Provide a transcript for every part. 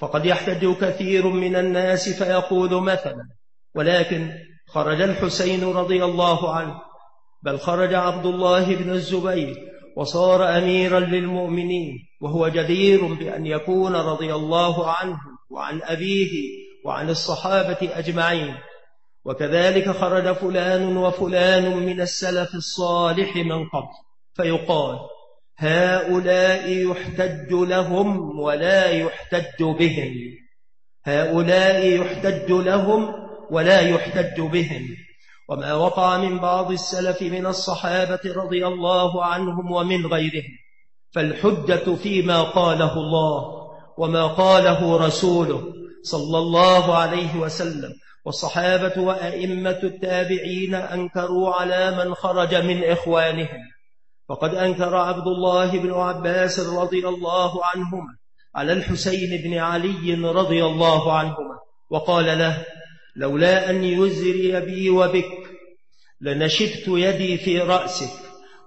فقد يحتج كثير من الناس فيقول مثلا ولكن خرج الحسين رضي الله عنه بل خرج عبد الله بن الزبير وصار أميرا للمؤمنين وهو جدير بأن يكون رضي الله عنه وعن أبيه وعن الصحابة أجمعين. وكذلك خرج فلان وفلان من السلف الصالح من قبل فيقال هؤلاء يحتج لهم ولا يحتج بهم. هؤلاء يحتج لهم ولا يحتج بهم. وما وقع من بعض السلف من الصحابة رضي الله عنهم ومن غيرهم. فالحجة فيما قاله الله وما قاله رسوله صلى الله عليه وسلم. والصحابة وأئمة التابعين أنكروا على من خرج من إخوانهم. فقد أنكر عبد الله بن عباس رضي الله عنهما على الحسين بن علي رضي الله عنهما وقال له لولا أن يزري بي وبك لنشدت يدي في رأسك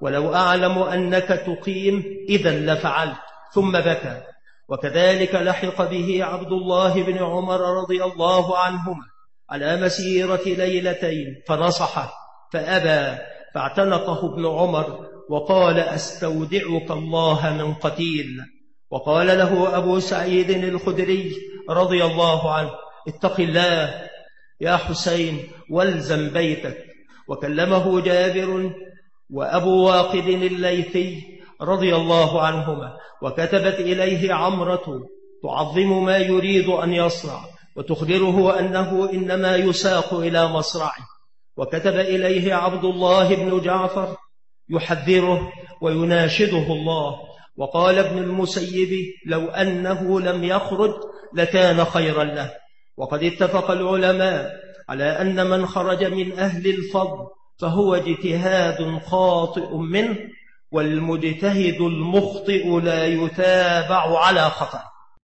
ولو أعلم أنك تقيم إذا لفعلت ثم بكى. وكذلك لحق به عبد الله بن عمر رضي الله عنهما على مسيرة ليلتين فنصحه فأبى فاعتنقه ابن عمر وقال أستودعك الله من قتيل. وقال له أبو سعيد الخدري رضي الله عنه اتق الله يا حسين والزم بيتك. وكلمه جابر وأبو واقد الليثي رضي الله عنهما. وكتبت إليه عمرة تعظم ما يريد أن يصنع وتخبره أنه إنما يساق إلى مصرعه. وكتب إليه عبد الله بن جعفر يحذره ويناشده الله. وقال ابن المسيب لو أنه لم يخرج لكان خيرا له. وقد اتفق العلماء على أن من خرج من أهل الفضل فهو اجتهاد خاطئ منه والمجتهد المخطئ لا يتابع على خطأ.